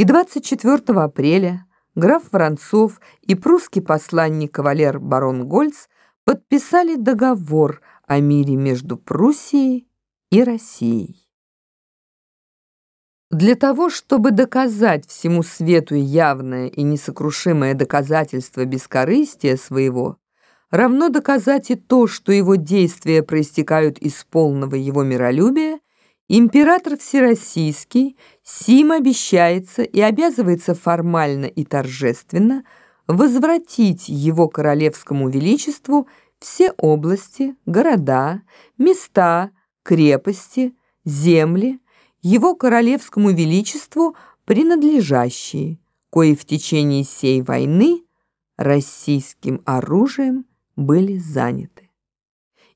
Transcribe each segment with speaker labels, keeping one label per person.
Speaker 1: И 24 апреля граф Воронцов и прусский посланник кавалер барон Гольц подписали договор о мире между Пруссией и Россией. Для того, чтобы доказать всему свету явное и несокрушимое доказательство бескорыстия своего, равно доказать и то, что его действия проистекают из полного его миролюбия, император Всероссийский сим обещается и обязывается формально и торжественно возвратить его королевскому величеству все области, города, места, крепости, земли, его королевскому величеству принадлежащие, кои в течение сей войны российским оружием были заняты.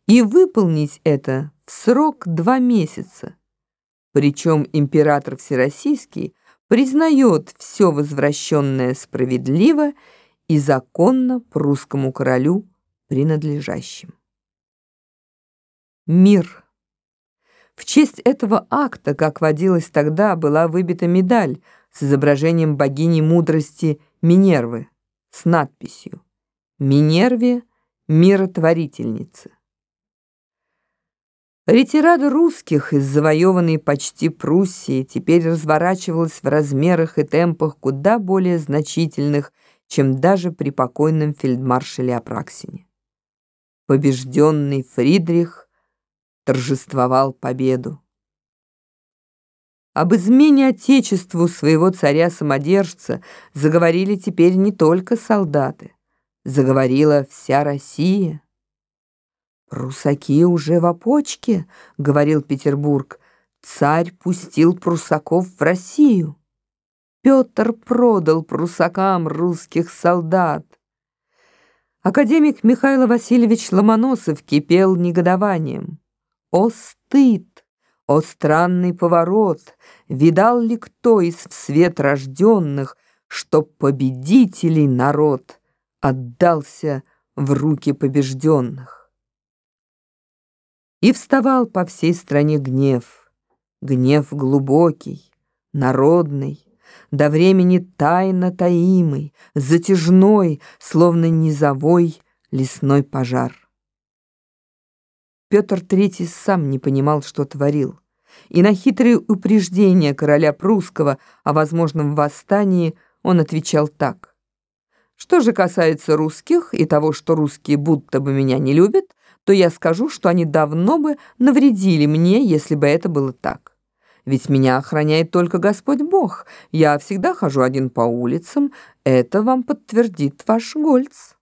Speaker 1: И выполнить это в срок два месяца. Причем император Всероссийский признает все возвращенное справедливо и законно прусскому королю принадлежащим. Мир. В честь этого акта, как водилось тогда, была выбита медаль с изображением богини мудрости Минервы с надписью «Минерве, миротворительницы». Ретирада русских из завоеванной почти Пруссии теперь разворачивалась в размерах и темпах куда более значительных, чем даже при покойном фельдмаршале Апраксине. Побежденный Фридрих торжествовал победу. Об измене Отечеству своего царя-самодержца заговорили теперь не только солдаты, заговорила вся Россия. «Прусаки уже в опочке», — говорил Петербург, «царь пустил прусаков в Россию». Петр продал прусакам русских солдат. Академик Михаил Васильевич Ломоносов кипел негодованием. О стыд! О странный поворот! Видал ли кто из в свет рожденных, Чтоб победителей народ Отдался в руки побежденных? И вставал по всей стране гнев, Гнев глубокий, народный, До времени тайно таимый, Затяжной, словно низовой лесной пожар. Петр III сам не понимал, что творил. И на хитрые упреждения короля прусского о возможном восстании он отвечал так. «Что же касается русских и того, что русские будто бы меня не любят, то я скажу, что они давно бы навредили мне, если бы это было так. Ведь меня охраняет только Господь Бог. Я всегда хожу один по улицам. Это вам подтвердит ваш Гольц».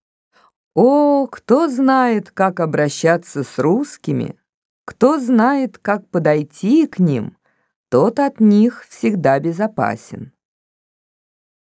Speaker 1: О, кто знает, как обращаться с русскими, кто знает, как подойти к ним, тот от них всегда безопасен.